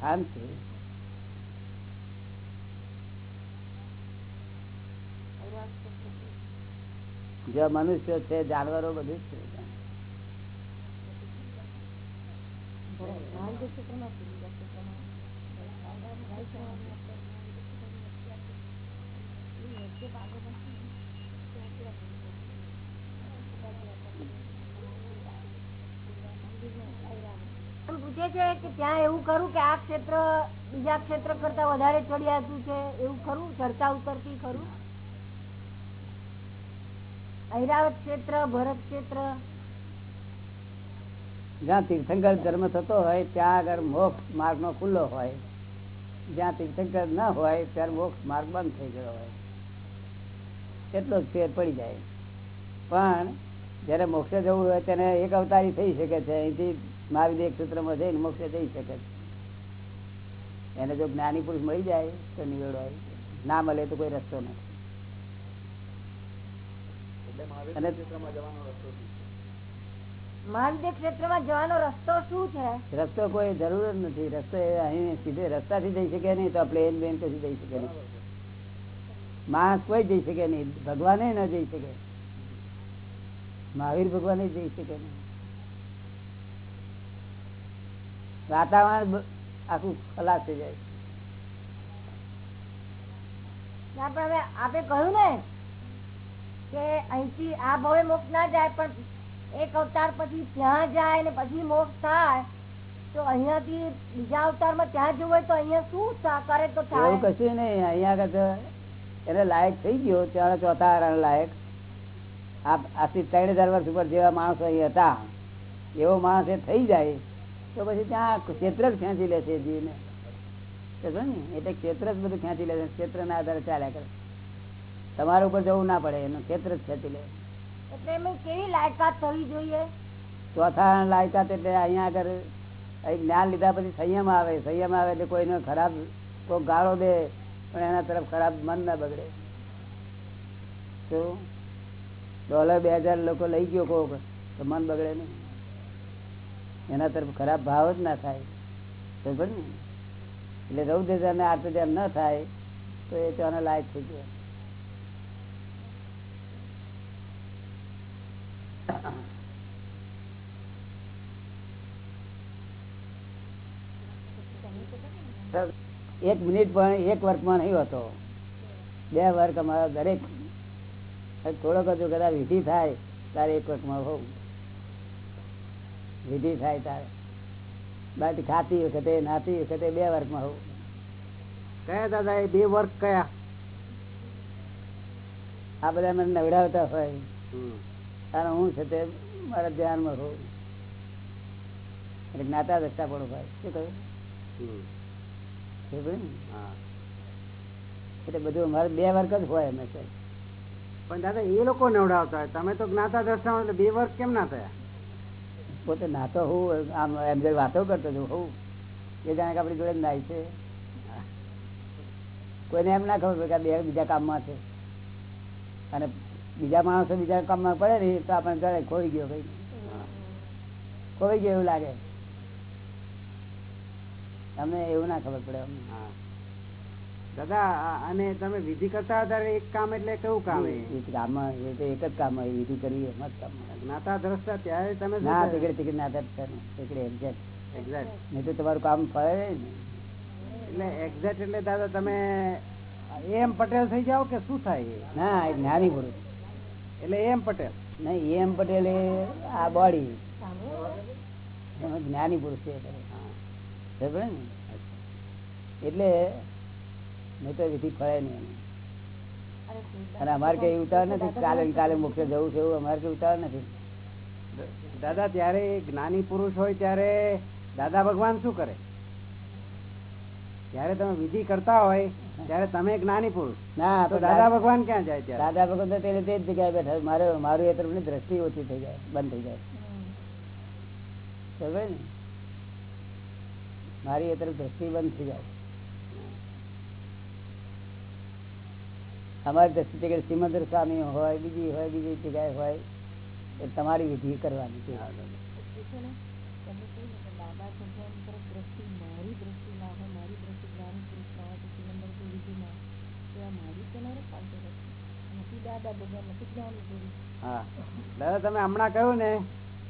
શાંતિ. જે મનુષ્ય છે જાનવરો બધું છે. એમ કે ત્યાં એવું ખરું કે આ ક્ષેત્ર બીજા ક્ષેત્ર કરતા વધારે ચડિયાતું છે? એવું ખરું? ચર્ચા ઉતરતી ખરું? ઐરાવત ક્ષેત્ર, ભરત ક્ષેત્ર? જ્યાં તીર્થંકર ધર્મ થતો હોય, ત્યાં આગળ મોક્ષ માર્ગ નો ખુલ્લો હોય. જ્યાં તીર્થંકર ન હોય, ત્યારે મોક્ષ માર્ગ બંધ થઈ ગયો હોય. એટલો જ ફેર પડી જાય. પણ જયારે મોક્ષે જવું હોય, તેને એક અવતારી થઈ શકે છે. અહીંથી મહાવીર એક સૂત્રમાં જઈને મોક્ષે જઈ શકે એને જો જ્ઞાની પુરુષ મળી જાય તો નિવેડો ના મળે તો કોઈ રસ્તો નથી. અને મહાવિદ્ય ક્ષેત્રમાં જવાનો રસ્તો શું છે? રસ્તો કોઈ જરૂર જ નથી. રસ્તો અહીં સીધે રસ્તાથી જઈ શકે નહીં તો પ્લેન બેન કશું જઈ શકે નહીં. માણસ કોઈ જઈ શકે નહીં. ભગવાન ન જઈ શકે. મહાવીર ભગવાન જઈ શકે નહીં. વાતાવરણ આખું ખલાસ થઈ જાય. પણ હવે આપે કહ્યું ને કે અહીંથી આ ભવે મોક્ષ ના જાય પણ એક અવતાર પછી ત્યાં જાય ને પછી મોક્ષ થાય તો અહીંયાથી બીજા અવતારમાં ત્યાં જવું હોય તો અહીંયા શું કરે તો એવું થાય કશું નહીં. અહીંયા એને લાયક થઈ ગયો. ત્યાં ચોથા હારાના લાયક. આ આથી ત્રણ હજાર વર્ષ ઉપર જેવા માણસો અહીં હતા. એવો માણસ એ થઈ જાય. તો પછી ત્યાં ક્ષેત્ર જ ખેંચી લે છે જીવને. એટલે ક્ષેત્ર જ બધું ખેંચી લે છે. ક્ષેત્રના આધારે ચાલ્યા કરે. તમારા ઉપર જવું ના પડે એનું ક્ષેત્ર જ ખેંચી લે. એટલે એમાં કેવી લાયકાત થવી જોઈએ? ચોથા લાયકાત એટલે અહીંયા આગળ જ્ઞાન લીધા પછી સંયમ આવે. સંયમ આવે એટલે કોઈને ખરાબ કોઈ ગાળો દે પણ એના તરફ ખરાબ મન ના બગડે. તો ડોલર બે હજાર લોકો લઈ ગયો કોક તો મન બગડે નહીં. એના તરફ ખરાબ ભાવ જ ના થાય. સમજો ને? એટલે રૌદ્ર હજાર ને આઠ હજાર ન થાય, તો એ તો આનો લાયક થઈ ગયો. એક મિનિટ પણ, એક વર્કમાં નહીં હોતો. બે વર્ક અમારા દરેક, થોડોક હજુ કદાચ વિધિ થાય, તારે એક વર્કમાં હોવું વિધિ થાય તારે. બાકી ખાતી વખતે નાતી વખતે બે વર્કમાં હોવું કયા દાદા એ બે વર્ક કયા? આ બધા મને નવડાવતા હોય. અને હું છે તે મારા ધ્યાનમાં હોઉં. એટલે જ્ઞાતા દસતા પણ ભાઈ શું કહ્યું? એટલે બધું અમારે બે વર્ક જ હોય હંમેશા પણ દાદા એ લોકો નવડાવતા હોય. તમે તો જ્ઞાતા દ્રષ્ટા એટલે બે વર્ક કેમ ના થયા? પોતે નાતો હું આમ એમ જે વાતો કરતો હતો હું એ જાણે કે આપણી જોડે નાય છે. કોઈને એમ ના ખબર કે બે બીજા કામમાં છે. અને બીજા માણસો બીજા કામમાં પડે ને, તો આપણે જાણે ખોઈ ગયો કઈ. ખોઈ ગયો એવું લાગે. તમને એવું ના ખબર પડે. હા. દાદા અને તમે વિધિ કરતા હતા એક કામ એટલે કયું કામ એ? એ એ તો એક જ કામ હોય વિધિ કરવી એમ જ કામ જ્ઞાતા દ્રષ્ટા ત્યારે તમે ના? તીકડે તીકડે ને તીકડે exact. Exact. નહીં તો તમારું કામ ફરે ને એટલે એક્ઝેક્ટ એટલે દાદા તમે એમ પટેલ થઈ જાઓ કે શું થાય ના એ જ્ઞાની પુરુષ. એટલે એમ પટેલ? નહીં એમ પટેલ એ આ બોડી. જ્ઞાની પુરુષ છે એટલે નહીં તો વિધિ ફળે નહીં. અને અમારે કઈ ઉતાર નથી કાલે કાલે મોક્ષે જવું છે એવું અમારે કઈ ઉતાર નથી. દાદા ત્યારે જ્ઞાની પુરુષ હોય ત્યારે દાદા ભગવાન શું કરે? જયારે તમે વિધિ કરતા હોય ત્યારે તમે જ્ઞાની પુરુષ. ના તો દાદા ભગવાન ક્યાં જાય ત્યારે? દાદા ભગવાન તો તેને તે જ જગ્યાએ બેઠા મારે મારું એ તરફની દ્રષ્ટિ ઓછી થઈ જાય બંધ થઈ જાય. ને? મારી એ તરફ દ્રષ્ટિ બંધ થઈ જાય. અમારી દ્રષ્ટિ જગ્યાએ સિમંદર સ્વામી હોય બીજી હોય બીજી જગ્યાએ હોય એ તમારી વિધિ કરવાની છે. હા દાદા તમે હમણાં કહ્યું ને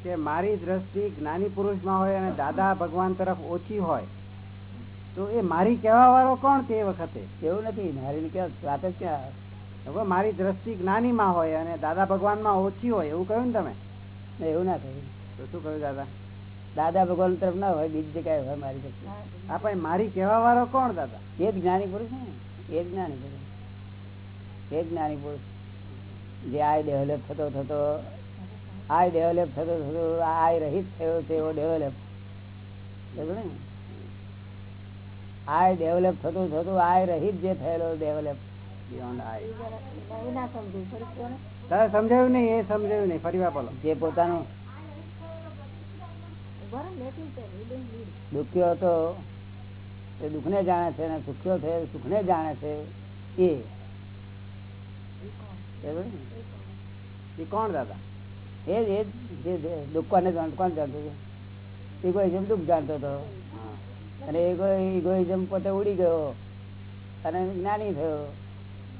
કે મારી દ્રષ્ટિ જ્ઞાની પુરુષમાં હોય અને દાદા ભગવાન તરફ ઓછી હોય તો એ મારી કહેવા વાળો કોણ તે વખતે? એવું નથી. મારી ક્યાં વાત જ ક્યાં? હવે મારી દ્રષ્ટિ જ્ઞાની માં હોય અને દાદા ભગવાનમાં ઓછી હોય એવું કહ્યું ને તમે? એવું ના કહ્યું તો શું કહ્યું દાદા? દાદા ભગવાન તરફ ના હોય બીજી જગ્યાએ હોય મારી તરફ હા પણ મારી કહેવા વાળો કોણ દાદા? એ જ જ્ઞાની પુરુષ ને? એ જ જ્ઞાની પુરુષ. એ જ જ્ઞાની પુરુષ. જે આ ડેવલપ થતો થતો આ ડેવલપ થતો થતો આય રહિત થયો છે એવો ડેવલપ. ને? આય ડેવલપ થતું થતું આય રહિત જે થયેલો ડેવલપ. એ સમજ્યું નહીં એ સમજાયું નહીં ફરી વાપરો જે પોતાનું. દુખ્યો હતો તે દુઃખને જાણે છે અને સુખ્યો થયો સુખને જાણે છે એ? એ કોણ? દાદા? એ જ એ જે દુઃખ કોને જાણ કોણ એ હતું? ઇગોઇઝમ દુઃખ જાણતો હતો. અને ઇગોઇઝમ પોતે ઉડી ગયો. અને જ્ઞાની થયો.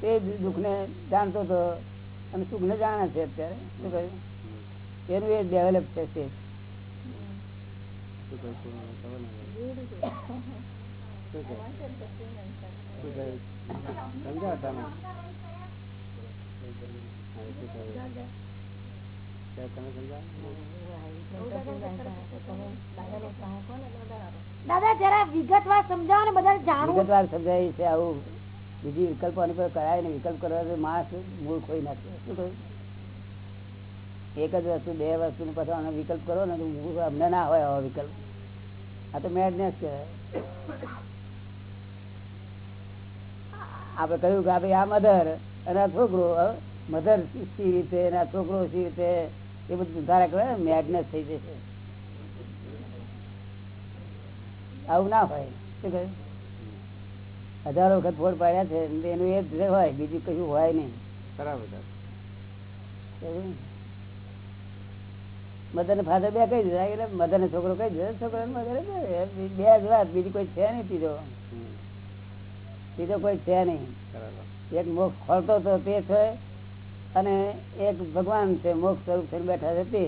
તે જ દુઃખને જાણતો હતો અને સુખને જાણે છે અત્યારે. શું કહ્યું? એનું એ ડેવલપ છે સ્ટેજ દાદા જરા વિગતવાર સમજાવો ને બધા જાણવું. વિગતવાર સમજાય છે આવું. બીજી વિકલ્પ અનુભવ કરાય ને વિકલ્પ કરવા માણસ મૂળ ખોઈ નાખે. શું કહ્યું એક જ વસ્તુ, બે વસ્તુ પછી વિકલ્પ કરો ને તો અમને ના હોય આવો વિકલ્પ. આ તો મેડનેસ કહેવાય. આપણે કહ્યું કે ભાઈ આ મધર અને આ છોકરો મધર સી રીતે અને આ છોકરો સી રીતે, એ બધું ધારા કરે મેડનેસ થઈ જશે. આવું ના હોય. શું કહ્યું? હજારો વખત ફોડ પાડ્યા છે એનું એ જ હોય બીજું કશું હોય નહીં. બરાબર મધર ને? ફાધર બે કહી દીધા એટલે મધર ને છોકરો કહી દીધો છોકરો મધર બે જ વાત બીજી કોઈ છે નહીં ત્રીજો. ત્રીજો કોઈ છે નહીં. એક મોક્ષ ખોલતો તો તે છે અને એક ભગવાન છે મોક્ષ સ્વરૂપ થઈને બેઠા છે તે.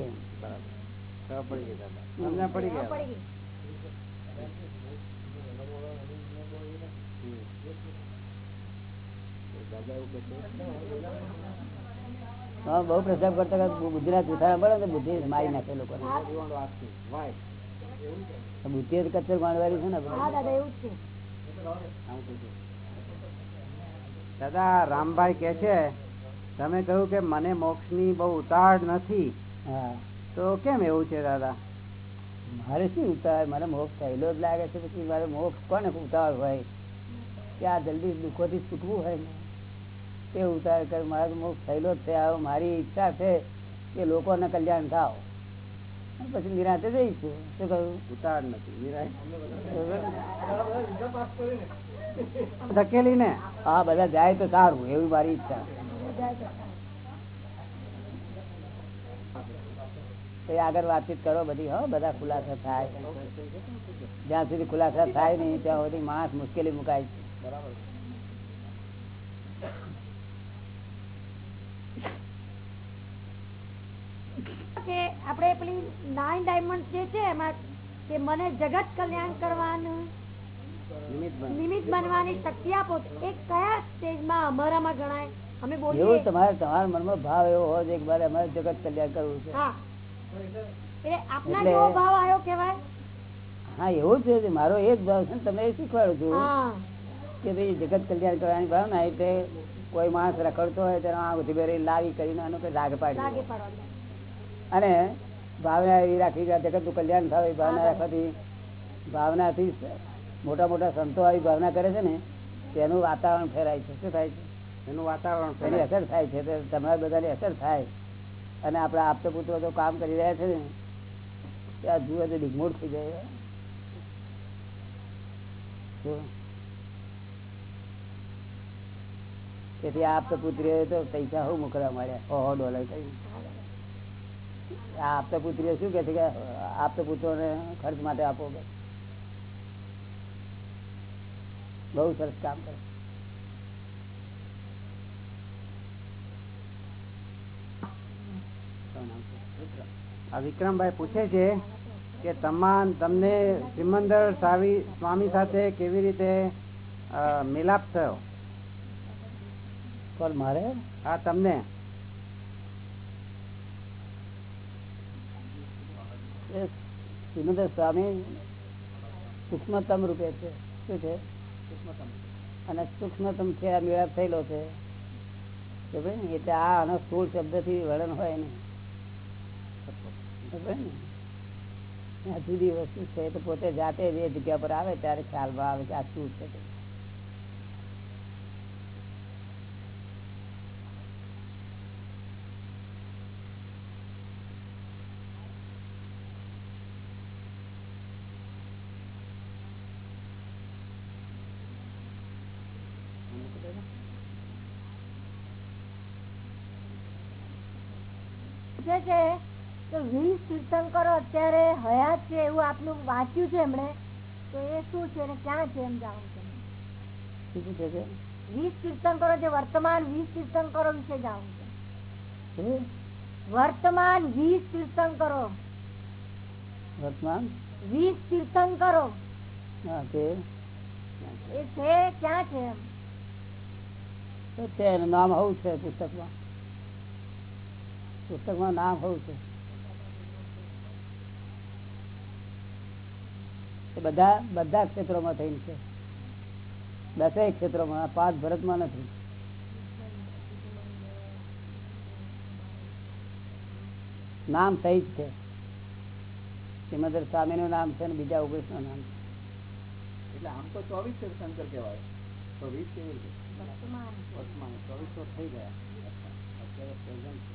પડી ગયા? પડી ગયા પડી ગઈ. હમ. દાદા એવું કહે છે હા, બહુ પ્રસાદ કરતા બુદ્ધિ ના જૂઠા પડે ને? બુદ્ધિ મારી નાખે why? બુદ્ધિ જ કચ્ચર છે ને દાદા રામભાઈ કે છે તમે કહ્યું કે મને મોક્ષની બહુ ઉતાડ નથી. હા. તો કેમ એવું છે દાદા? મારે શું ઉતાર મને મોક્ષ થયેલો જ લાગે છે પછી મારે મોક્ષ કોને ઉતાર હોય? કે આ જલ્દી દુઃખોથી છૂટવું હોય ને? તે ઉતાર કર મારા મોક્ષ થયેલો જ છે આ મારી ઈચ્છા છે કે લોકોને કલ્યાણ થાવ. પછી નિરાતે જઈશું. શું કહ્યું? ઉતાર નથી ધકેલી ને? હા બધા જાય તો સારું એવી મારી ઈચ્છા. આગળ વાતચીત કરો બધી હો બધા ખુલાસા થાય. જ્યાં સુધી ખુલાસા થાય નહીં ત્યાં સુધી માણસ મુશ્કેલી મુકાય છે. કે આપણે પેલી નાઇન ડાયમંડ જે છે એમાં કે મને જગત કલ્યાણ કરવાનું નિમિત્ત બનવાની શક્તિ આપો એ કયા સ્ટેજમાં અમારામાં ગણાય? અમે એવું તમારે તમારા મનમાં ભાવ એવો હોય છે કે મારે અમારે જગત કલ્યાણ કરવું છે. હા. એટલે આપના જેવો ભાવ આવ્યો કેવાય હા એવું છે મારો એ જ ભાવ છે ને તમને શીખવાડું છું. હા. કે ભાઈ જગત કલ્યાણ કરવાની ભાવના એટલે કોઈ માણસ રખડતો હોય તેનો આ ઉધી લાવી કરીને એનો કોઈ રાગ પાડી અને ભાવના એવી રાખી જગતનું કલ્યાણ થાય ભાવના રાખવાથી ભાવનાથી મોટા મોટા સંતો આવી ભાવના કરે છે ને તેનું વાતાવરણ ફેરાય છે. શું થાય છે? એનું વાતાવરણ એની અસર થાય છે. તમારા બધાની અસર થાય. અને આપણા આપતો પુત્રો તો કામ કરી રહ્યા છે ને ત્યાં જુએ તો ડિગમોડ થઈ જાય. તેથી આપતા પુત્રીઓ તો પૈસા હું મોકલવા મળ્યા સો ડોલર કરી આ આપતા પુત્રીઓ શું કે છે કે આપતા પુત્રોને ખર્ચ માટે આપો બહુ સરસ કામ કરે. વિક્રમભાઈ પૂછે છે કે તમામ તમને સ્વામી સ્વામી સાથે કેવી રીતે મિલાપ થયો? કોણ મારે? હા, તમને. સ્વામી સૂક્ષ્મતમ રૂપે છે. શું છે? અને સૂક્ષ્મતમ છે, આ મેળાપ થયેલો છે? એટલે આ આનો શબ્દથી વર્ણન હોય ને? આ જુદી વસ્તુ છે તો પોતે જાતે જે જગ્યા પર આવે, ત્યારે ખ્યાલમાં આવે કે આ શું છે તે. પૂછે છે કે વીસ તીર્થંકરો અત્યારે હયાત છે એવું આપનું વાંચ્યું છે એમણે તો એ શું છે ને ક્યાં છે એમ જાણવું છે શું પૂછે છે વીસ તીર્થંકરો જે વર્તમાન વીસ તીર્થંકરો વિશે જાણવું છે. વર્તમાન વીસ તીર્થંકરો. વર્તમાન? વીસ તીર્થંકરો. હા તે? એ છે ક્યાં છે એમ? તો છે નામ હોવું છે પુસ્તકમાં. પુસ્તકમાં નામ હવું છે. બધા બધા ક્ષેત્રોમાં થઈને છે. દસેય ક્ષેત્રોમાં પાંચ ભરતમાં નથી. નામ સહિત છે. શ્રીમદ સ્વામી નું નામ છે અને બીજા ઓગણીસનું નામ છે. એટલે આમ તો ચોવીસ શંકર કહેવાય. તો વીસ કેવી રીતે? વર્તમાન. થઈ ગયા. અત્યારે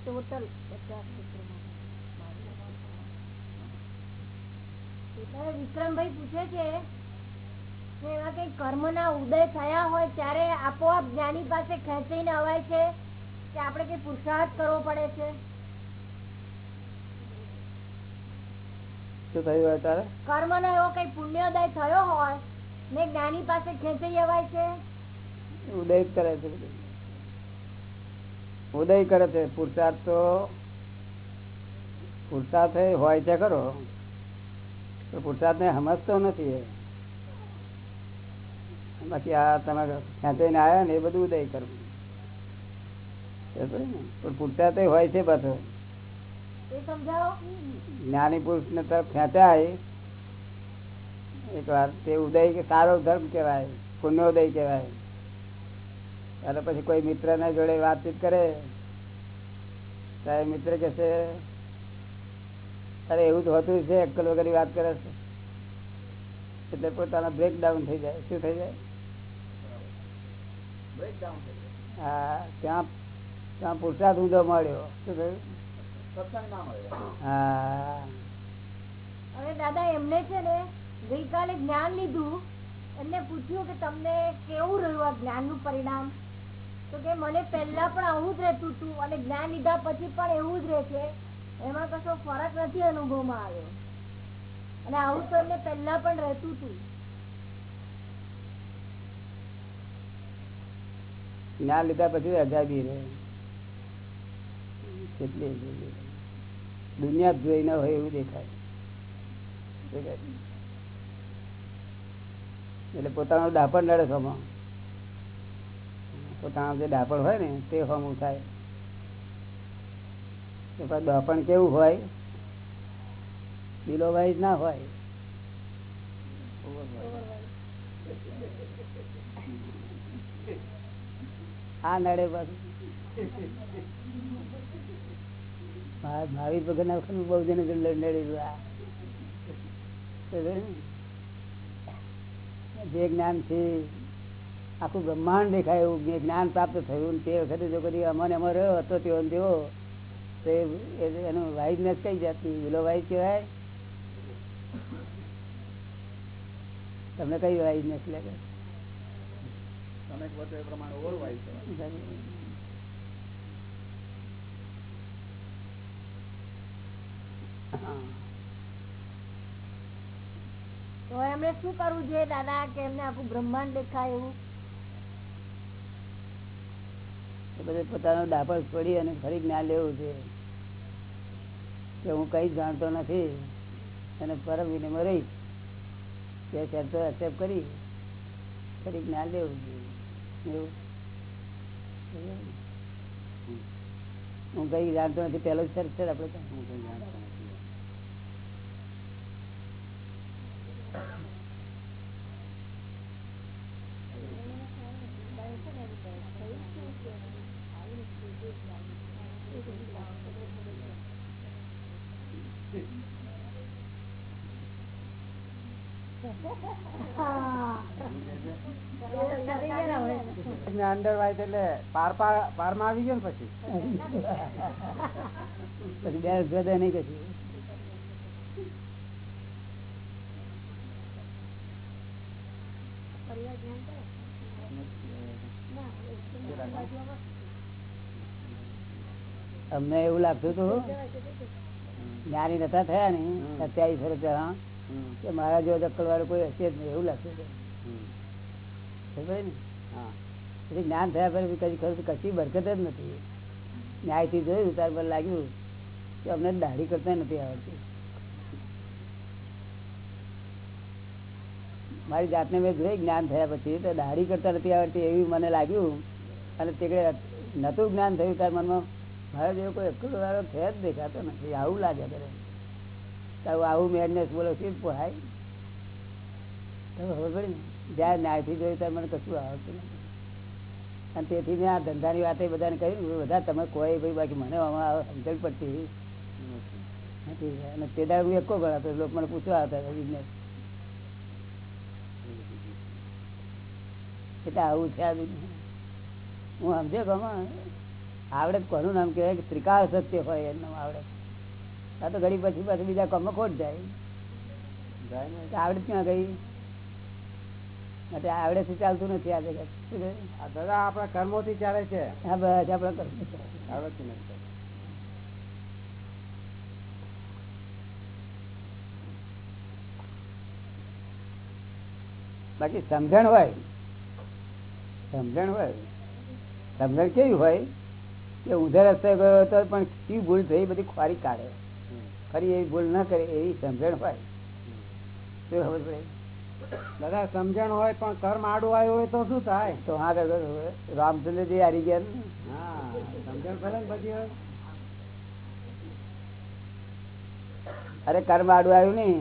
ટોટલ બધા ક્ષેત્રોમાં એટલે વિક્રમભાઈ પૂછે છે કે એવા કઈ કર્મના ઉદય થયા હોય ત્યારે આપોઆપ જ્ઞાની પાસે ખેંચાઈને અવાય છે કે આપણે કઈ પુરુષાર્થ કરવો પડે છે? શું થયું હોય તારે કર્મનો એવો કઈ પુણ્યોદય થયો હોય ને જ્ઞાની પાસે ખેંચાઈ અવાય છે? ઉદય કરે છે. ઉદય કરે છે. પુરુષાર્થ તો પુરુષાર્થ હોય છે ખરો. પુરુષાર્થ ને સમજતો નથી બાકી આ તમે ખેંચાઈને આવ્યા ને એ બધું ઉદય કરવું. પણ પુરુષાર્થ હોય છે પાછો. જ્ઞાની પુરુષ ને તરફ ખેંચાય. એક વાર તે ઉદય કે સારો ધર્મ કહેવાય પુણ્યોદય કહેવાય. ત્યારે પછી કોઈ મિત્ર ને જોડે વાતચીત કરે. ત્યારે મિત્ર કે છે અરે એવું જ હોતું છે અક્કલ વગર વાત કરે છે. એટલે પોતાના બ્રેક ડાઉન થઈ જાય. શું થઈ જાય? બ્રેકડાઉન હા ત્યાં ત્યાં પુરસાદ ઊંધો મળ્યો. શું થયું? હા. દાદા એમને છે ને ગઈકાલે જ્ઞાન લીધું. એમને પૂછ્યું કે તમને કેવું રહ્યું આ જ્ઞાનનું પરિણામ? તો કે મને પહેલા પણ આવું જ રહેતું હતું અને જ્ઞાન લીધા પછી પણ એવું જ રહે છે. એમાં કશો ફરક નથી અનુભવમાં આવ્યો. અને આવું તો એમને પહેલા પણ રહેતું હતું. જ્ઞાન લીધા પછી અજાબી રહે કેટલી દુનિયા જોઈ ન હોય એવું દેખાય? એટલે પોતાનું ડાપણ નડે સમા. પોતાનું જે ડાપણ હોય ને તે હમું થાય. પછી કેવું હોય? બિલો વાઇઝ ના હોય? આ નડે બસ. મહાવીર ભગત ના વખત બહુ જણ? જે જ્ઞાન છે, આખું બ્રહ્માંડ દેખાય એવું જ્ઞાન પ્રાપ્ત થયું તે વખતે જો કદી અમને રહ્યો હતો ને તેવો તો એનું વાઇઝનેસ કઈ જાતની વિલો વાઇઝ કહેવાય? તમને કઈ વાઇઝનેસ લાગે? તો એમણે શું કરવું જોઈએ દાદા કે એમને આખું બ્રહ્માંડ દેખાય એવું? એ બધે પોતાનો ડાપર છોડી અને ફરી જ્ઞાન લેવું છે. કે હું કઈ જાણતો નથી. અને પરમ વિનિમય રહીશ તે શરતો એક્સેપ્ટ કરી. ફરી જ્ઞાન લેવું જોઈએ. એવું. હું કઈ જાણતો નથી. પેલો જ છે આપડે હું કઈ જાણતો નથી. અંડર વાઇટ એટલે પાર પાર પારમાં આવી ગયો ને પછી? પછી બે જુદા નહીં કશું અમને એવું લાગતું હતું. જ્ઞાની નતા થયા ને સત્યાવીસ રૂપિયા કે મારા જેવો દક્કલ વાળું કોઈ હશે જ નહીં એવું લાગતું હતું. જ્ઞાન થયા પછી કદી કશી બરકત જ નથી. ન્યાયથી જોયું ત્યાર પર લાગ્યું કે અમને દાઢી કરતા નથી આવડતી. મારી જાતને મેં જોઈ જ્ઞાન થયા પછી તો દાઢી કરતા નથી આવડતી એવી મને લાગ્યું. અને તે નતું જ્ઞાન થયું તાર મનમાં મારા જેવો કોઈ એકલો વારો છે જ દેખાતો નથી. આવું લાગે કરે તો આવું મેડનેસ બોલો શું પોહાય. તો ખબર પડી ને? જ્યાં ન્યાયથી જોયું ત્યારે મને કશું આવડતું નથી. અને તેથી મેં આ ધંધાની વાતે બધાને કહ્યું બધા તમે કોઈ ભાઈ બાકી મને આમાં સમજણ પડતી નથી. અને તે દાડે હું એકો ગણાતો લોકો મને પૂછવા હતા બિઝનેસ એટલે આવું છે આ. હું સમજે ગમા આવડે કોનું નામ કહેવાય? કે ત્રિકાળ સત્ય હોય એનું નામ આવડે આ તો ઘડી પછી પાછું બીજા કામમાં ખોટ જાય. આવડે ક્યાં ગઈ? એટલે આવડે થી ચાલતું નથી આ જગત દાદા આપણા કર્મોથી ચાલે છે. હા બસ આપડે કરવું છે. આવડતું નથી. બાકી સમજણ હોય સમજણ હોય સમજણ કેવી હોય કે ઊંધા રસ્તે ગયો હતો પણ શી ભૂલ થઈ બધી ખોરી કાઢે. ફરી એવી ભૂલ ના કરે એવી સમજણ હોય. શું ખબર પડે? દાદા સમજણ હોય પણ કર્મ આડું આવ્યું હોય તો શું થાય? તો હા રામચંદ્રજી હારી ગયા હા સમજણ ભલે ને બધી અરે કર્મ આડું આવ્યું નઈ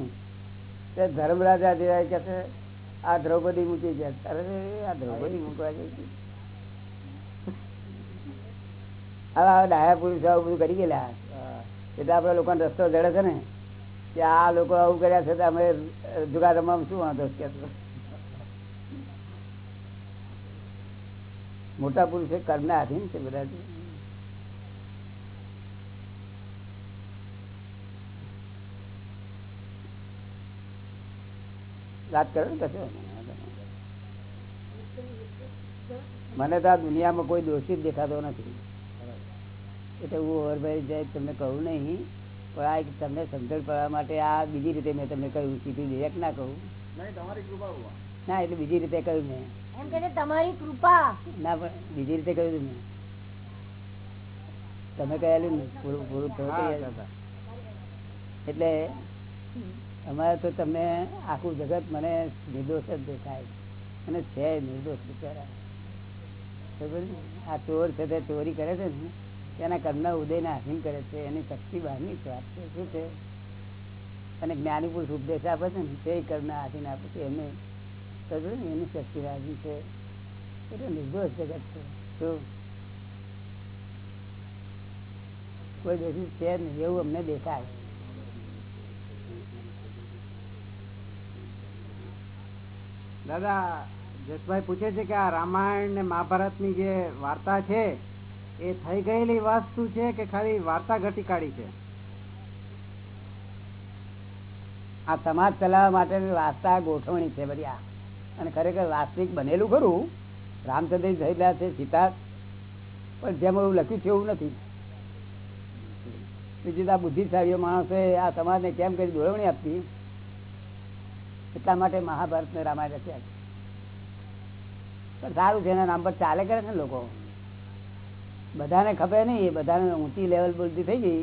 તે ધર્મરાજા જેવાય કે છે, આ દ્રૌપદી મૂકી ગયા. અરે આ દ્રૌપદી મૂકવા ગઈ હવે હવે ડાયા પુરુષ બધું કરી ગયેલા. એટલે આપડે લોકોને રસ્તો જડે છે ને. કે આ લોકો આવું કર્યા છે તો અમે જુગાર રમવામાં શું વાંધો? છે કે મોટા પુરુષે કર્મના આધીન છે બધા વાત કરો ને કશો? મને તો આ દુનિયામાં કોઈ દોષિત દેખાતો નથી. એટલે હું ઓવરભાઈ જાય તમને કહું નહીં પણ આ તમને સમજણ પડવા માટે આ બીજી રીતે મેં તમને કહ્યું સીધું ડિરેક્ટ ના કહું. નહીં તમારી કૃપા હોવા. ના એટલે બીજી રીતે કહ્યું મેં. એમ કે તમારી કૃપા. ના પણ બીજી રીતે કહ્યું મેં. તમે કહેલું ને પૂરું પૂરું થયું. એટલે અમારે તો તમને આખું જગત મને નિર્દોષ જ દેખાય અને છે નિર્દોષ બિચારા. આ ચોર છે તે ચોરી કરે છે ને? તેના કર્મના ઉદયને આધીન કરે છે, એની શક્તિ બહારની વાત છે. શું છે? અને જ્ઞાની પુરુષ ઉપદેશ આપે છે ને, તે કર્મના આધીન આપે છે એમને કહ્યું ને, એની શક્તિ આધીન છે. એટલે નિર્દોષ જગત છે. શું? કોઈ દોષિત છે નહીં, એવું અમને દેખાય. દાદા, જસભાઈ પૂછે છે કે આ રામાયણ ને મહાભારતની જે વાર્તા છે એ થઈ ગયેલી વસ્તુ છે કે ખાલી વાર્તા ઘટી કાઢી છે? આ સમાજ ચલાવવા માટે વાસ્તા ગોઠવણી છે બધી આ. અને ખરેખર વાસ્તવિક બનેલું ખરું? રામચંદ્ર થયેલા છે, સીતા. પણ જેમ એવું લખ્યું છે એવું નથી. બીજું આ બુદ્ધિશાળીઓ માણસે આ સમાજને કેમ કરી દોરવણી આપતી? એટલા માટે મહાભારતને રામાયણ રચ્યા છે. પણ સારું છે, એના નામ પર ચાલે કરે છે લોકો. બધાને ખબર નહીં, એ બધાને ઊંચી લેવલ બોલતી થઈ ગઈ,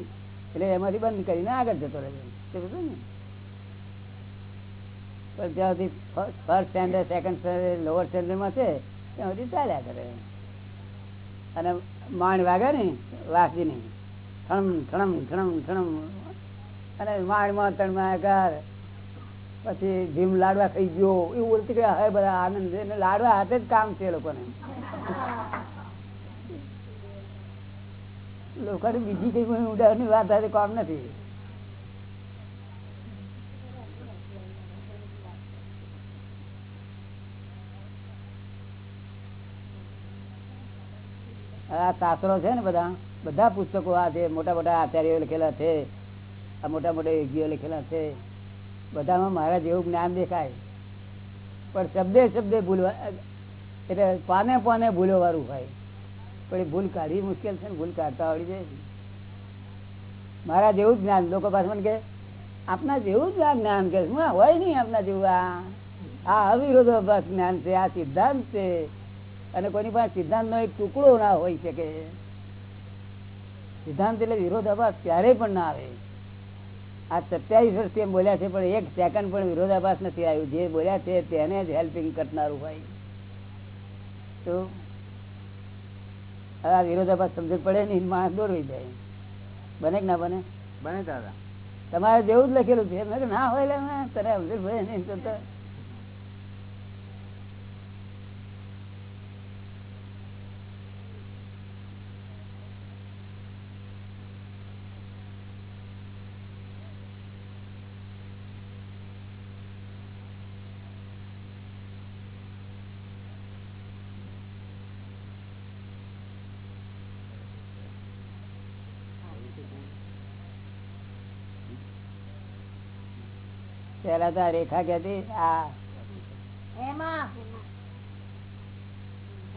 એટલે એમાંથી બંધ કરીને આગળ જતો રહેજો પણ જ્યાં સુધી first standard second standard lower સ્ટેન્ડર્ડમાં છે, ત્યાં સુધી ચાલ્યા કરે. અને માણ વાગે ને વાસજીની ઠણમ ઠણમ ઠણમ ઠણમ. અને માણમાં તણમાં ઘર પછી ભીમ લાડવા ખાઈ ગયો, એવું બોલતી કે હવે બધા આનંદ છે. લાડવા હાથે જ કામ છે લોકોને. લોકોને બીજી કઈ કોઈ ઊંડાની વાત કામ નથી. આ શાસ્ત્રો છે ને બધા બધા પુસ્તકો આ છે, મોટા મોટા આચાર્યો લખેલા છે, આ મોટા મોટા યોગીઓ લખેલા છે. બધામાં મારા જેવું જ્ઞાન દેખાય. પણ શબ્દે શબ્દે ભૂલવા, એટલે પાને પાને ભૂલો વાળું હોય. પણ એ ભૂલ કાઢવી મુશ્કેલ છે ને ભૂલ કાઢતા આવડી જાય મારા જેવું જ્ઞાન, લોકો પાસે મને કે આપના જેવું જ આ જ્ઞાન કે શું હોય નહીં આપના જેવું આ. આ અવિરોધાભાસ જ્ઞાન છે, આ સિદ્ધાંત છે. અને કોઈની પાસે સિદ્ધાંતનો એક ટુકડો ના હોય શકે. સિદ્ધાંત એટલે વિરોધાભાસ ક્યારેય પણ ના આવે. આ સત્યાવીસ વર્ષથી એમ બોલ્યા છે, પણ એક સેકન્ડ પણ વિરોધાભાસ નથી આવ્યું. જે બોલ્યા છે, તેને જ હેલ્પિંગ કરનારું હોય. તો આ વિરોધાભાસ સમજણ પડે નહીં માણસ દોરવી જાય. બને કે ના બને? બને દાદા. તમારે જેવું જ લખેલું છે. ના હોય તને સમજણ પડે નહીં. તો તો પેલા તો આ.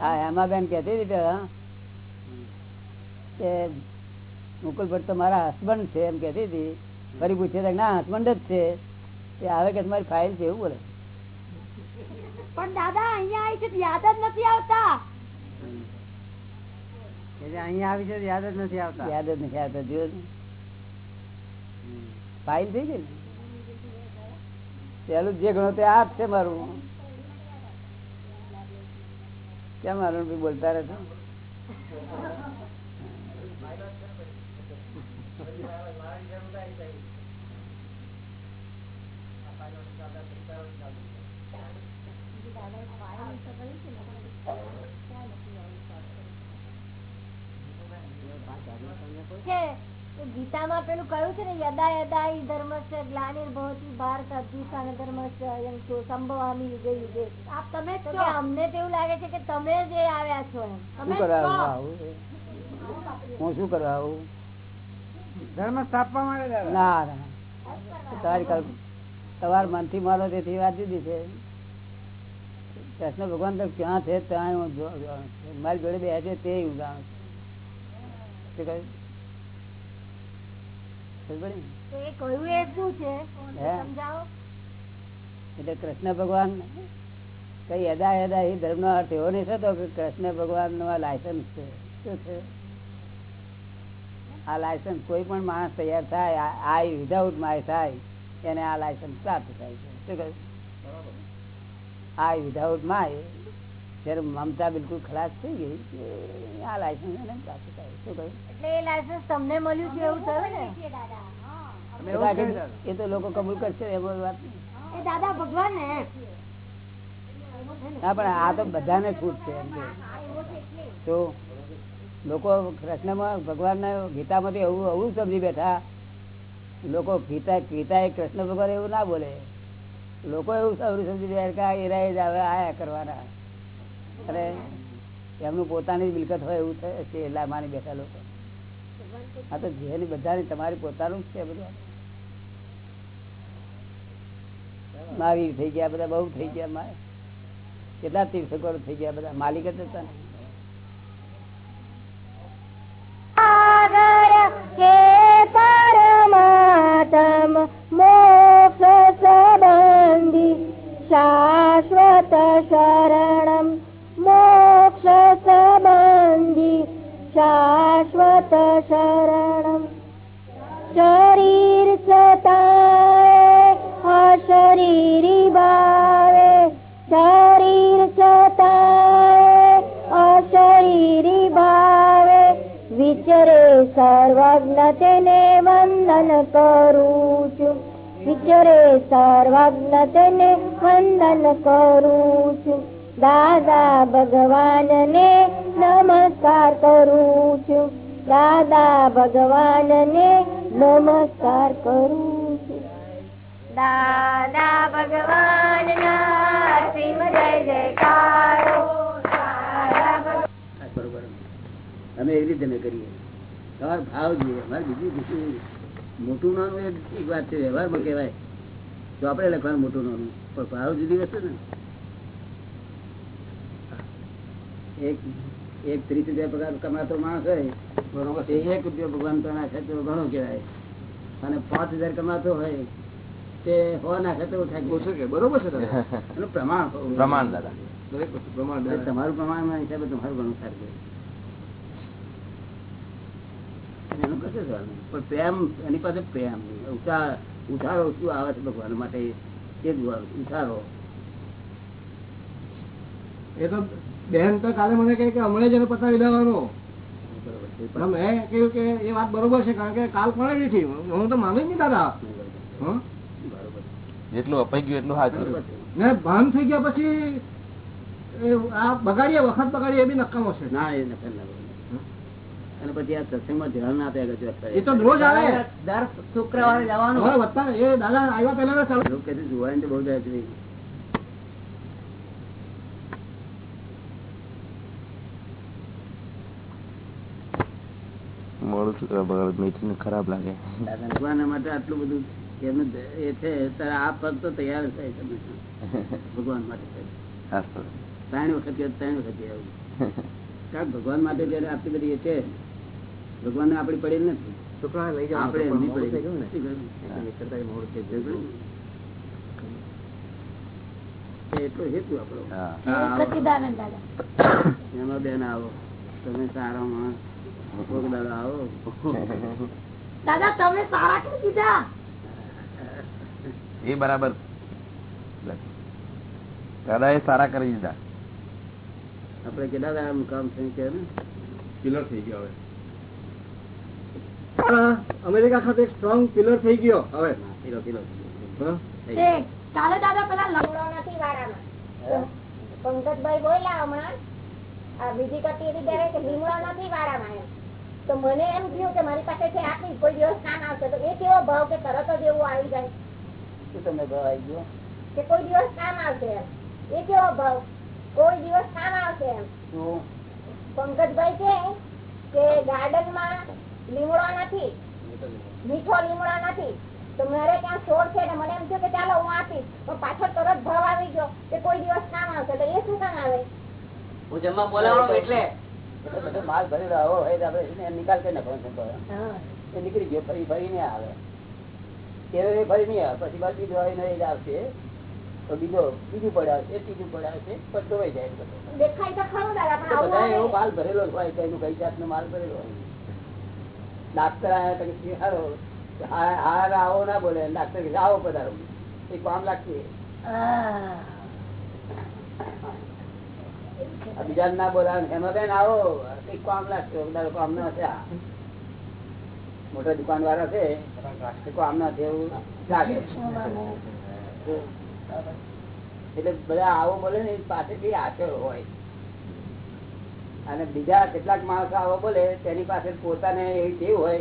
રેખા એમાં હતી કે મુકુલ ભટ્ટ તો મારા હસબન્ડ છે એમ કેતી હતી ફરી પૂછે ના હસબન્ડ જ છે. તે આવે કે તમારી ફાઇલ છે એવું બોલે. પણ દાદા અહીંયા આવી છે યાદ જ નથી આવતા. કે જે અહીંયા આવી છે તો યાદ જ નથી આવતા. યાદ જ નથી આવતા જોયો ફાઇલ થઈ ગઈ ને? પેલું જે ગણો તે આપ છે મારું. કેમ મારું બોલતા રહેતો છે? એ ગીતામાં પેલું કહ્યું છે ને યદા યદા ઈ ધર્મ છે ગ્લાનિર્ભવતી ભારત અભ્યુત્થાન ધર્મ છે એમ તો સંભવામી યુગે યુગે. આપ તમે છો. અમને તેવું લાગે છે કે તમે જે આવ્યા છો એમ. શું તમે છો. હું શું કરવા આવું? ધર્મ સ્થાપવા માટે ના ના. તમારી કલ તમારા મનથી મારો તેથી વાત જુદી છે. કૃષ્ણ ભગવાન તો ક્યાં છે ત્યાં હું મારી જોડે બે છે તે હું જાણું છું. શું કહ્યું? સમજ પડી ને? તો એ કહ્યું એ શું છે હે? સમજાવો એટલે કૃષ્ણ ભગવાન કઈ અદા અદા એ ધર્મ નો અર્થ એવો નહીં થતો કે કૃષ્ણ ભગવાનનું આ લાયસન્સ છે. શું છે? આ લાયસન્સ કોઈ પણ માણસ તૈયાર થાય આઈ વિધાઉટ માય થાય એને આ લાયસન્સ પ્રાપ્ત થાય છે. શું કહ્યું? આઈ વિધાઉટ માય મમતા બિલકુલ ખલાસ થઈ ગઈ આ લાયસન્સ એને પ્રાપ્ત થાય. શું કહ્યું? એટલે એ લાયસન્સ તમને મળ્યું છે એવું થયું ને. એ તો લોકો કબૂલ કરશે એમાં વાત નહીં. દાદા ભગવાન ને હા પણ આ તો બધાને છૂટ છે એમ કે. તો લોકો કૃષ્ણમાં ભગવાનના ગીતામાંથી એવું એવું સમજી બેઠા. લોકો ગીતા ગીતા એ કૃષ્ણ ભગવાન એવું ના બોલે. લોકો એવું અવરું સમજી બેઠા કે આ એરા જ આવે આયા કરવાના. અને એમનું પોતાની મિલકત હોય એવું થાય છે એટલા માની બેઠા લોકો. આ તો જેની બધાની, તમારી પોતાનું જ છે બધું. મહાવીર થઈ ગયા બધા, બહુ થઈ ગયા મારે કેટલા તીર્થકરો થઈ ગયા બધા, માલિક જ હતા શાશ્વત શરણમ મોક્ષ સંબંધી શાશ્વત શરણમ શરીર છતાંય અશરીરી ભાવે શરીર છતાંય અશરીરી ભાવે વિચરે સર્વજ્ઞ તેને વંદન કરું છું વિચરે સર્વજ્ઞ તેને વંદન કરું છું દાદા ભગવાનને નમસ્કાર કરું છું. દાદા ભગવાનને નમસ્કાર કરું છું. દાદા ભગવાન ના જય જયકારો. દાદા ભગવાન આ બરોબર. અમે એવી રીતે અમે કરીએ. તમારો ભાવ જોઈએ. અમારે બીજું કશું મોટું નાનું એક વાત છે. વ્યવહારમાં કહેવાય. તો આપણે લખવાનું મોટું નાનું પણ ભાવ જુદી વસ્તુ ને એક એક ત્રીસ રૂપિયા પગાર કમાતો માણસ હોય બરોબર એક રૂપિયો ભગવાન તો નાખે તો ઘણો કહેવાય. અને પાંચ હજાર કમાતો હોય તે હો નાખે તો ઓછું કે બરોબર છે એનું પ્રમાણ પ્રમાણ દાદા. દરેક વસ્તુ પ્રમાણ તમારું પ્રમાણમાં હિસાબે તમારું ઘણું સારું એનું કશું સવાલ નહીં. પણ પ્રેમ એની પાસે પ્રેમ ઉતાર ઉતારો શું આવે છે ભગવાન માટે એ જ જોવાનું. એ તો બેન તો કાલે મને કહે કે હમણાં જ એને પતાવી દેવાનો. મેં કહ્યું કે એ વાત બરોબર છે કારણ કે કાલ પડે નથી. હું તો માનું જ નહીં દાદા. હં? બરોબર જેટલું અપાઈ ગયું એટલું હાજર ને ભાન થઈ ગયા પછી આ બગાડીએ વખત બગાડીએ એ બી નકામો છે. ના એ. અને પછી આ સત્સંગમાં ધ્યાન ના આપ્યા એ તો રોજ આવે. દર શુક્રવારે જવાનું. દાદા આવ્યા છે જોવાની બહુ જાય બગાડ મીઠું ખરાબ લાગે. ભગવાન માટે આટલું બધું એમનું એ છે ત્યારે આ પદ તો તૈયાર થાય તમે ભગવાન માટે ત્રણ વખત ત્રણ વખત આવું કારણ ભગવાન માટે જયારે આટલી બધી એ છે ભગવાન ને આપડી પડેલ નથી. છોકરા લઈ આપણે જવાનું એમની એ એટલો હેતુ આપણો. દાદા એમાં બેન આવો. તમે સારા માણસ. દાદા તમે સારા કેમ કીધા? એ બરાબર. દાદા એ સારા કરી દીધા. આપડે કેટલા દાદા મુકામ થઈ ગયા ને પિલર થઈ ગયો હવે. અમેરિકા ખાતે એક સ્ટ્રોંગ પિલર થઈ ગયો. હવે. કિલો કિલો હં? દાદા પેલા લંગડો નથી વાળામાં. પંકજભાઈ બોલ્યા હમણાં. આ બીજી કટી એવી કે લીમડો નથી એમ. તો મને એમ થયું કે મારી પાસે છે આટલી કોઈ દિવસ કામ આવશે તો એ કેવો ભાવ કે તરત જ એવું આવી જાય? શું તમને ભાવ આવી ગયો? કે કોઈ દિવસ કામ આવશે એમ. એ કેવો ભાવ? કોઈ દિવસ કામ આવશે એમ. પંકજભાઈ છે કે ગાર્ડનમાં લીમડો નથી મીઠો લીમડો નથી. તો મારે ત્યાં છોડ છે ને મને એમ થયું કે ચાલો હું આપીશ. પણ પાછળ તરત ભાવ આવી ગયો કે કોઈ દિવસ કામ આવશે. તો એ શું કામ આવે? હું જમવા બોલાવવાનો એટલે એટલે બધો માલ ભરેલો આવો હોય તો આપણે એને નિકાલ કરી નાખવાનો એ નીકળી ગયો ફરી ફરી નહીં આવે એ ફરી નહીં આવે પછી બાજુ બીજો આવીને એ જ આવશે. તો બીજો બીજું પડાવશે ત્રીજું પડાવશે પણ ધોવાઈ જાય બધો. એવો માલ ભરેલો હોય કઈનું કઈ જાતનો માલ ભરેલો હોય. ડાક્ટર આયા તો કે શિહારો હા હા આવો ના બોલે. ડાક્ટર આવો પધારો. એ કામ લાગશે. બીજા ના બોલાવે હેમાબેન આવો કામ લાગશે કામ ના હશે. મોટા દુકાન વાળા છે કામ ના છે એવું લાગે. એટલે બધા આવો બોલે ને પાસેથી આચર હોય. અને બીજા કેટલાક માણસો આવો બોલે તેની પાસે પોતાને એવી ટેવ હોય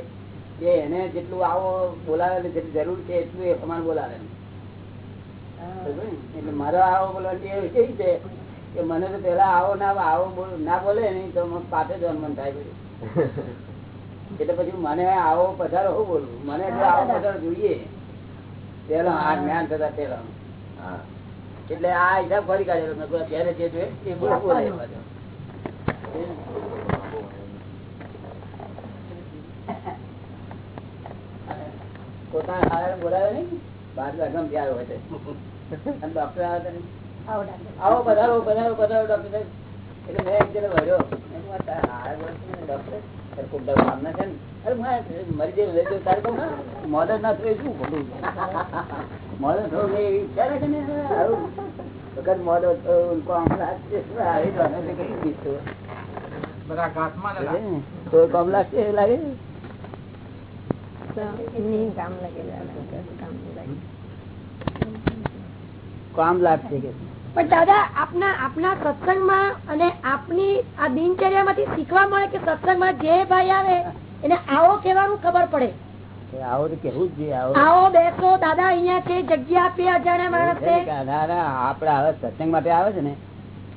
કે એને જેટલું આવો બોલાવે જેટલી જરૂર છે એટલું એ પ્રમાણ બોલાવે. એટલે મારો આવો બોલવાની એવી છે. કે મને તો પેલા આવો ના આવો ના બોલે નહીં તો પાસે જવાનું મન થાય બધું. એટલે પછી મને આવો પધારો શું બોલવું મને આવો પધારો જોઈએ. પેલો આ જ્ઞાન થતા પેલો. એટલે આ હિસાબ ફરી કાઢેલો મેં. કહ્યું ત્યારે જે જોઈએ એ બોલ બોલે પોતાના બોલાવે નહીં? બાર વાગ્યા ત્યાર હોય છે અને ડોક્ટર આવે તો આવો પધારો પધારો પધારો ડોક્ટર સાહેબ. એટલે મેં એક જણ વર્યો મોડર ના થયું શું ખોટું મોડર થયું એવી ઈચ્છા રાખે ને વખત થયો લાગશે. લાગે. કામ લાગશે કે પણ દાદા આપના આપના સત્સંગમાં અને આપની આ દિનચર્યામાંથી શીખવા મળે કે સત્સંગમાં જે ભાઈ આવે એને આવો કેવાનું ખબર પડે. આવો તો કેવું જ આવો. આવો બેસો દાદા અહીંયા છે જગ્યા આપી અજાણ્યા માણસને ના, ના, આપડે હવે સત્સંગ માટે આવે છે ને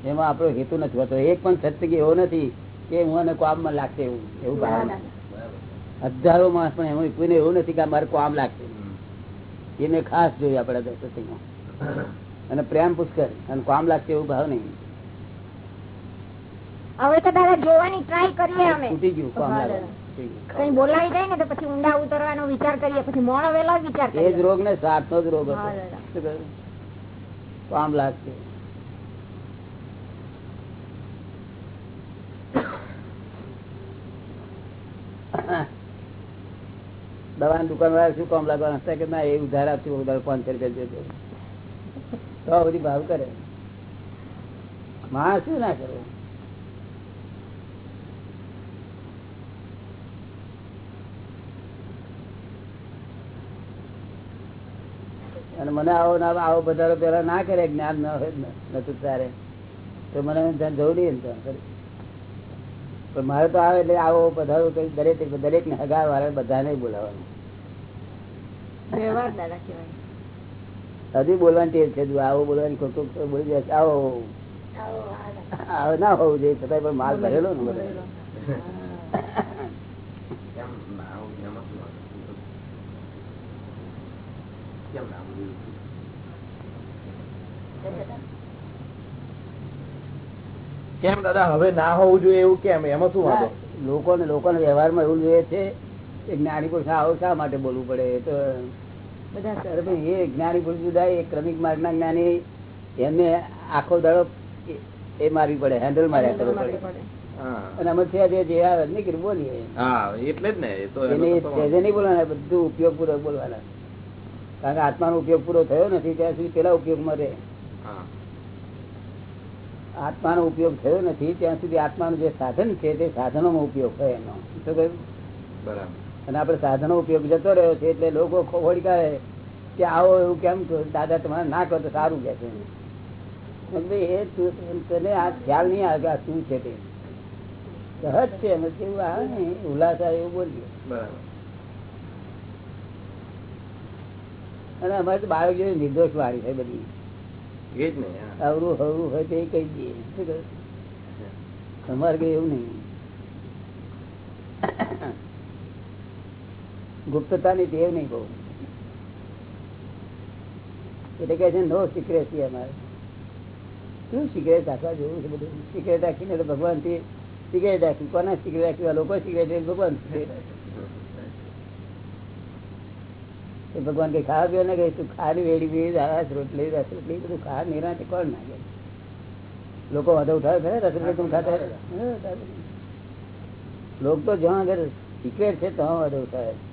એમાં આપણો હેતુ નથી હોતો. એક પણ સત્સંગ એવો નથી કે હું એને કામમાં લાગશે એવું એવું ભાવ હજારો માણસ પણ એમાં કોઈને એવું નથી કે મારે કામ લાગશે. એને ખાસ જોઈએ આપડે સત્સંગમાં. અને પ્રેમ પુષ્કર અને કામ લાગશે એવું ભાવ નહીં. હવે તો દાદા જોવાની ટ્રાય કરીએ અમે. તૂટી ગયું કામ. કઈ બોલાવી જાય ને તો પછી ઊંડા ઉતરવાનો વિચાર કરીએ પછી મોડો વેલા વિચાર એ જ રોગ ને સ્વાર્થ નો જ રોગ હતો? કામ લાગશે. દવાની દુકાન વાળા શું કામ લાગવાના? કે ના? એ ઉધાર આપશે ઉધાર પાંચસો રૂપિયા તો બધી ભાવ કરે. માણસ શું ના કરવું અને મને આવો ના આવો પધારો પેલા ના કરે, જ્ઞાન ન હોય નતું તારે. તો મને જવું નહીં. પણ મારે તો આવે એટલે આવો પધારો કઈ દરેક દરેક ને હગા વાળા બધાને બોલાવાનું દાદા કહેવાય. હજી બોલવાની ટેવ છે. આવો બોલવાની કોક બોલી જાય આવો. આવો ના હોવું જોઈએ. છતાં પણ માલ ભરેલો ને બધો. કેમ દાદા? હવે ના હોવું જોઈએ એવું કેમ? એમાં શું વાંધો? લોકોને લોકોના વ્યવહારમાં એવું જોઈએ છે કે જ્ઞાની પુરુષ આવો શા માટે બોલવું પડે? એ તો એ જ્ઞાની પુરુષ જુદા એ ક્રમિક માર્ગના જ્ઞાની એમને આખો દાડો એ- મારવી પડે હેન્ડલ માર્યા કરવો પડે. હા. અને અમે છે જે જે આવે નીકળી બોલીએ એટલે જ ને એને એનો તો વાંધો. સહેજે નહીં બોલવાના બધું ઉપયોગ પૂરો બોલવાના. કારણ કે આત્માનો ઉપયોગ પૂરો થયો નથી ત્યાં સુધી પેલા ઉપયોગમાં રહે. આત્મા આત્માનો ઉપયોગ થયો નથી ત્યાં સુધી આત્માનું જે સાધન છે તે સાધનોમાં ઉપયોગ થાય એનો. શું કહ્યું? બરાબર. અને આપણે સાધનો ઉપયોગ જતો રહ્યો છે એટલે લોકો ખોડી કાઢે કે આવો એવું કેમ દાદા તમારે ના કરો તો સારું કે છે. એ તું- તને આ ખ્યાલ નહીં આવે આ શું છે તે. સહજ છે. એમ કેવું આવે ને ઉલ્લાસ એવું બોલીએ અને અમારે તો બાળક જેવી નિર્દોષ વાળી છે બધી. અવરું હવરું હોય તો એ કહી દઈએ. અમારે કઈ એવું નહીં. ગુપ્તતાની ટેવ નહીં બહુ એટલે કે છે નો સિક્રેસી અમારે શું સિક્રેટ રાખવા જેવું છે બધું સિક્રેટ રાખીને તો ભગવાનથી સિગરેટ રાખી કોના સિગરેટ રાખી લોકો સિગરેટ ભગવાન cigarette. એ ભગવાન કઈ ખાવા પીવા ના કઈ તું ખારી વેડી પી રસ રોટલી રસ રોટલી બધું ખા નિરાંતે કોણ નાખે લોકો વધુ ઉઠાવે ખરે રસ રોટલી તું ખાતા હે? લોક તો જ્યાં આગળ સિક્રેટ છે તો વધુ ઉઠાવે હા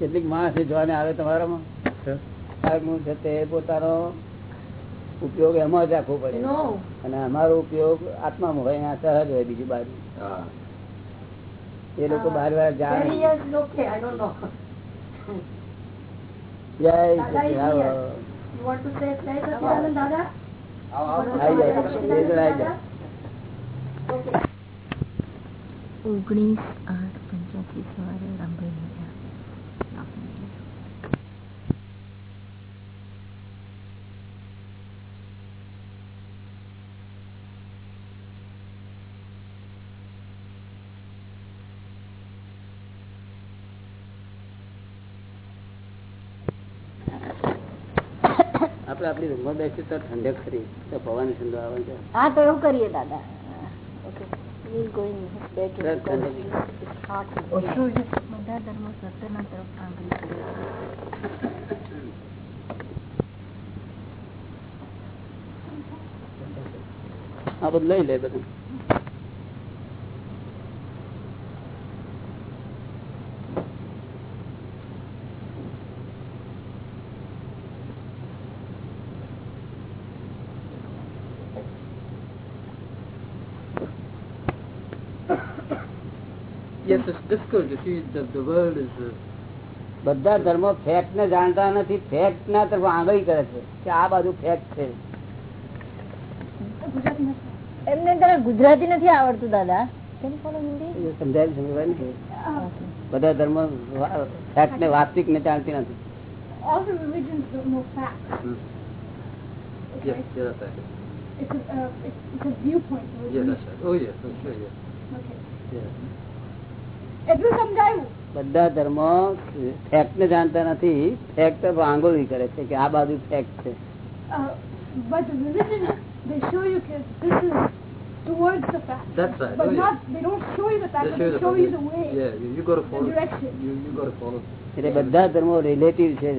કેટલીક માણસ જોવાને આવે તમારામાં? છે તે પોતાનો ઉપયોગ એમાં જ રાખવો પડે. અને અમારો ઉપયોગ આત્મામાં હોય સહજ હોય બીજું બાજુ. હા. એ લોકો બાર વાર know. જય ઓગણીસ આઠ પંચ્યાસી સવારે આપડે આપડી રૂમમાં બેસીએ તો ઠંડક ખરી. તો પવન ઠંડો આવે છે. હા તો એવું કરીએ દાદા. આ બધું લઈ લે his bedroom That's because wonderful. it's hot in ઓછું here. છે. બધા ધર્મો સત્યના તરફ આંગળી કરે છે. આ બધું લઈ લે બધું Yes, it's difficult. You see, the, the world is. Uh, બધા ધર્મો ફેક્ટ ને જાણતા નથી ફેક્ટ ના તરફ આંગળી કરે છે કે આ બાજુ ફેક્ટ છે એમને તને ગુજરાતી નથી આવડતું દાદા સમજાય સમજાય ને? બધા ધર્મો ફેક્ટ ને વાસ્તવિક ને જાણતી નથી all the religions don't know facts. mm. Okay? Yes, yeah, that's right. It's a, uh, it's, it's a viewpoint. Yeah, that's right. Oh, yes, for sure, yes. Okay. Yeah. એટલું સમજાયું બધા ધર્મો ફેક્ટ ને જાણતા નથી ફેક્ટ આંગળી કરે છે કે આ બાજુ ફેક્ટ છે uh, but the religion they show you that this is towards the fact That's right. but Oh, not they don't show you the fact They but they show show the you the way Yeah, you, you got to follow. direction. You, you got to follow. એટલે બધા ધર્મો relative છે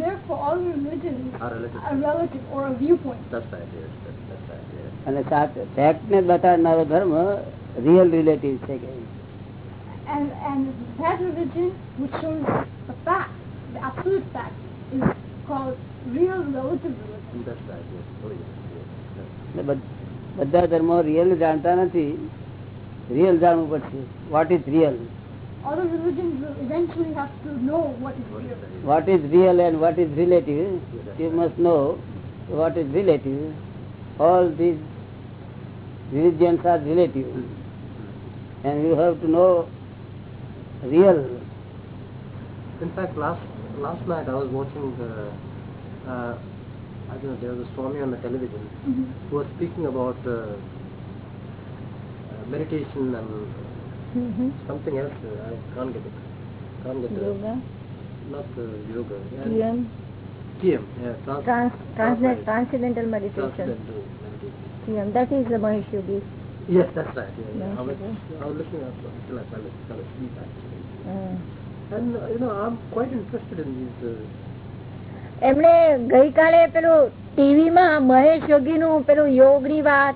therefore all religions Our religion. are relative or a viewpoint That's right. Yes, that's, that's right. Yeah. અને fact ને બતાડનારો ધર્મ real relative છે કે and and that religion which shows the fact the absolute fact is called real relative religion That's right. Yes. Oh, yes. yes. That's, એટલે બધ- બધા ધર્મો રિયલ જાણતા નથી રિયલ જાણવું પડશે what is real all the religions will eventually have to know what is what is real that? what is real and what is relative you must know what is relative all these religions are relative and you have to know real In fact, last last night I was watching the, uh, I don't know, there was a Swami on the television who was speaking about uh, uh, meditation and something else. Uh, I can't get it. Can't get the, not the yoga. Yeah. TM TM. Yeah. Trans- trans Translate. transcendental meditation Transcendental meditation. TM that is the Mahesh Yogi Yes, that's right. Yeah, yeah. I, was, I was looking at actually. Hmm. And uh, you know, I'm quite interested in these. Uh, એમણે ગઈકાલે પેલું ટીવીમાં મહેશ યોગીનું પેલું યોગની વાત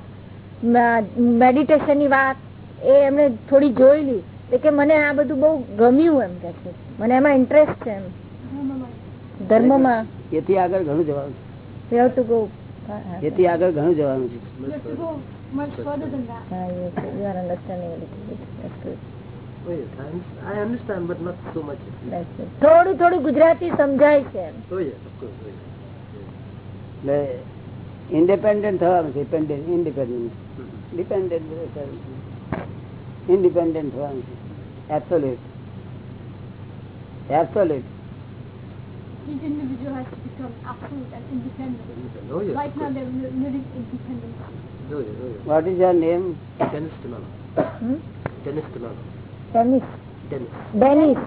મેડિટેશનની વાત એ એમણે થોડી જોયેલી કે મને આ બધું બહુ ગમ્યું એમ કે છે મને એમાં ઇન્ટરેસ્ટ છે એમ ધર્મમાં એથી આગળ ઘણું જવાનું છે. એથી આગળ ઘણું જવાનું છે you have to go much further than that Ah, yes, you are understanding a little bit. That's good. oh yes, I, un- I understand, but not so much. That's good. થોડું થોડું ગુજરાતી સમજાય છે એમ Oh yes, of course. Oh, yes. એટલે independent થવાનું છે independent dependent independent થવાનું છે absolute absolute each individual has to become absolute and independent Oh yes. right of now course. they're li- living independent What is your name? Dennis DeMello. Hmm? Dennis Delano. Dennis. Dennis. Dennis.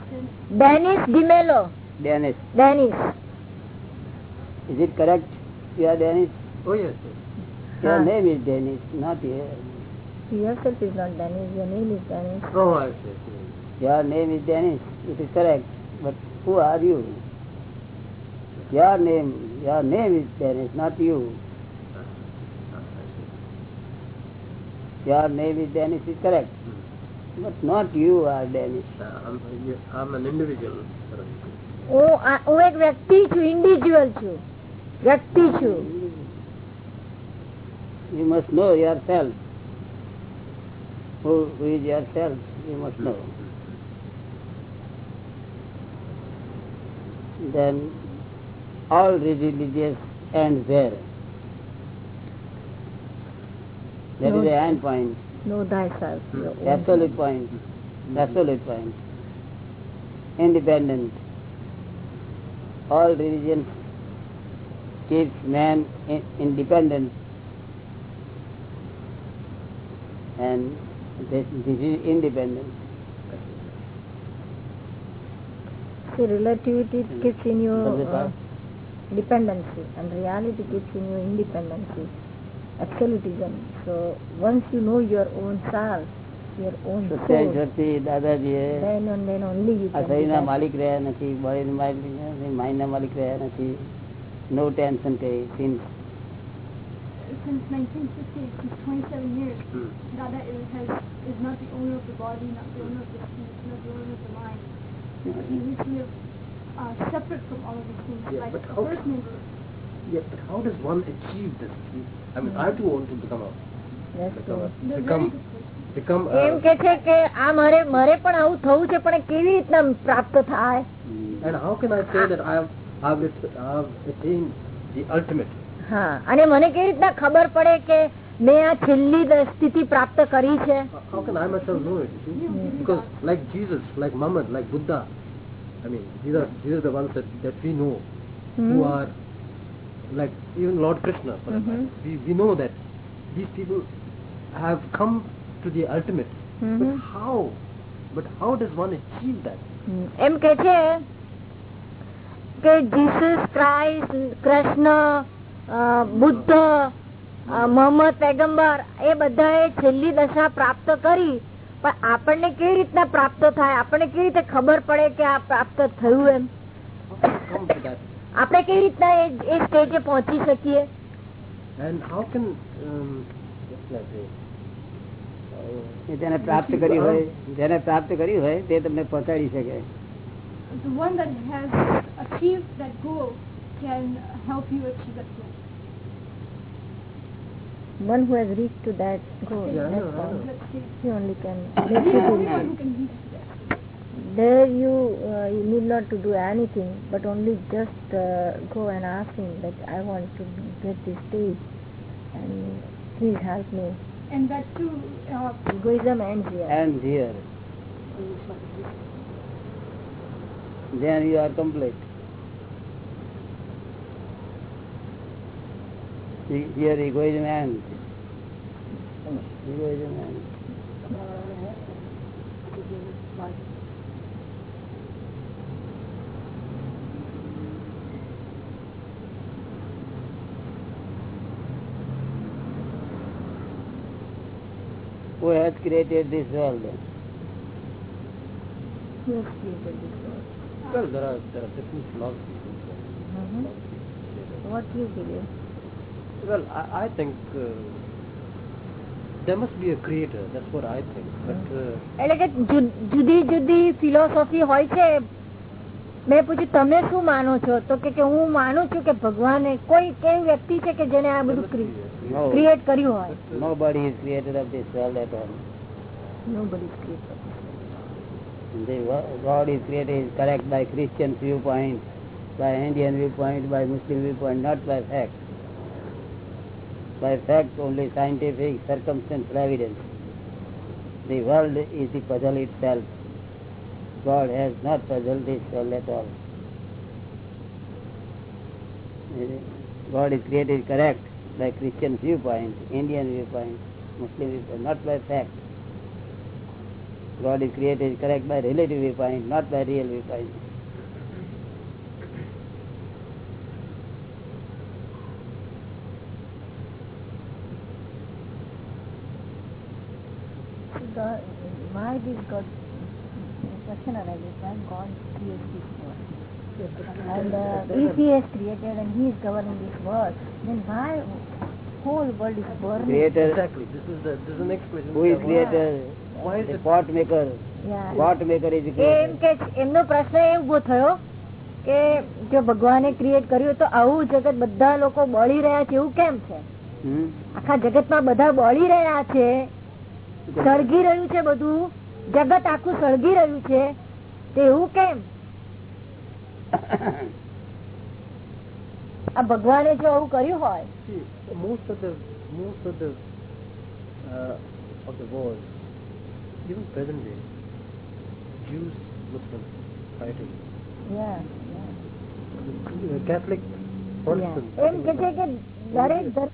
Dennis DiMello. Dennis. Dennis. Is it correct? You are Dennis? Oh yes. Sir. Your ah. name is Dennis, not here. Yourself is not Dennis. Your name is Dennis. Oh, I see. Your name is Dennis. It is correct. But who are you? Your name. Your name is Dennis, not you. Your name is Dennis is correct but not you are Dennis Uh, I'm, yeah, I'm an individual. sort of. હું આ- હું એક વ્યક્તિ છું individual છું વ્યક્તિ છું You must know yourself. Who, who is yourself? You must know. Then all religious end there. That is the end point, know thyself absolute point, absolute point. Independent. All religions keeps man in, independent. And this, this is independent. See, relativity keeps in your uh, dependency and reality keeps in your independency absolutism so once you know your own self your own સત્યાવીસ soul વર્ષથી દાદાજીએ then and then only you આ can શરીરના detach. માલિક રહ્યા નથી બોડીના માલિક રહ્યા નથી માઇન્ડના માલિક રહ્યા નથી નો ટેન્શન કઈ since Since 1958, since 27 years, Dada is, has, is not the owner of the body, not the owner of the speech, not the owner of the mind. He needs to live uh, separate from all of these things, Yeah, like but a how- first member. Yeah, but how does one achieve this? I mean, I too want to become a That's become a, એમ કે છે કે આ મારે મારે પણ આવું થવું છે પણ કેવી રીતના પ્રાપ્ત થાય and how can I say that I have I have, at- I have attained the ultimate? હા અને મને કેવી રીતના ખબર પડે કે મેં આ છેલ્લી સ્થિતિ પ્રાપ્ત કરી છે How- How can I myself know it? you see? Because like Jesus, like Muhammad, like Buddha, I mean, these are these are the ones that, that we know who hmm. are like even Lord Krishna. For that matter. We we know that these people have come to the ultimate. Mm -hmm. But how? But how does one achieve that? એમ કે છે કે Jesus Christ Krishna Buddha Mohammed પેગમ્બર એ બધાએ છેલ્લી દશા પ્રાપ્ત કરી પણ આપણને કેવી રીતના પ્રાપ્ત થાય આપણને કેવી રીતે ખબર પડે કે આ પ્રાપ્ત થયું એમ આપણે કેવી રીતના એ સ્ટેજે પહોંચી શકીએ um, જેને પ્રાપ્ત કરી હોય જેને પ્રાપ્ત કરી હોય તે તમને પહોંચાડી શકે The one that has achieved that goal can help you achieve that goal. one who has reached to that goal Yeah, that's yeah. all. he only can do only who can reach. There you uh, you need not to do anything, but only just uh, go and ask him that I want to get this stage, and please help me. And that too, uh, Egoism ends here. and here then you are complete here egoism ends egoism ends who has created this world Who created this world? Well, there are there are different philosophies. there. Mhm. What do you believe? Well, I, I think uh, there must be a creator. That's what I think. But uh, એટલે કે જુદી જુદી philosophy હોય છે મેં પૂછ્યું તમે શું માનો છો તો કે કે હું માનું છું કે ભગવાને કોઈ કેવી વ્યક્તિ છે કે જેને આ બધું ક્રિએટ કર્યું હોય nobody is creator of this world at all Nobody is created. the wo- God is created is correct by Christian viewpoint by Indian viewpoint by Muslim viewpoint not by fact by fact only scientific circumstantial evidence the world is the puzzle itself God has not puzzled this world at all God is created correct by Christian viewpoint, Indian viewpoint, Muslim viewpoint, not by fact. God is created correct by relative viewpoint, not by real viewpoint. God, why did God, question arises, why God creates this world? And uh, if He has created and He is governing this world, then why whole world is burning? Creator, exactly, this is the this is the next question. who is Yeah, creator? Why is The it? pot maker. Yeah. Pot maker is creator. એમ કે એમનો પ્રશ્ન એ ઊભો થયો કે જો ભગવાને create કર્યું તો આવું જગત બધા લોકો બળી રહ્યા છે એવું કેમ છે Hmm? આખા જગતમાં બધા બળી રહ્યા છે સળગી રહ્યું છે બધું જગત આખું સળગી રહ્યું છે તે એવું કેમ આ ભગવાને જો આવું કર્યું હોય most of the most of the uh, of the world, even present day, Jews, Muslims, fighting. Yeah, The Catholic, yeah. Protestants. એમ કે છે કે દરેક ધર્મ